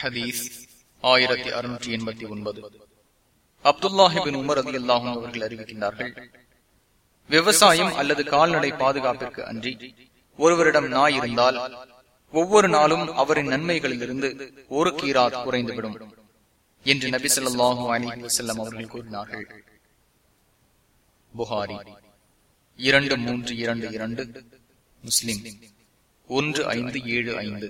ஹதீஸ் ஆயிரத்தி அறுநூற்றி எண்பத்தி ஒன்பது. அப்துல்லாஹிபின் உமர் அதி அல்லாஹும் அவர்கள் அறிவிக்கின்றார்கள் விவசாயம் அல்லது கால்நடை பாதுகாப்பிற்கு அன்றி ஒருவரிடம் நாய் இருந்தால் ஒவ்வொரு நாளும் அவரின் நன்மைகளிலிருந்து ஒரு கீராத் குறைந்துவிடும் என்று நபி சொல்லாஹு அலி வசல்லம் அவர்கள் கூறினார்கள். புகாரி இரண்டு மூன்று இரண்டு இரண்டு முஸ்லிம் ஒன்று ஐந்து ஏழு ஐந்து.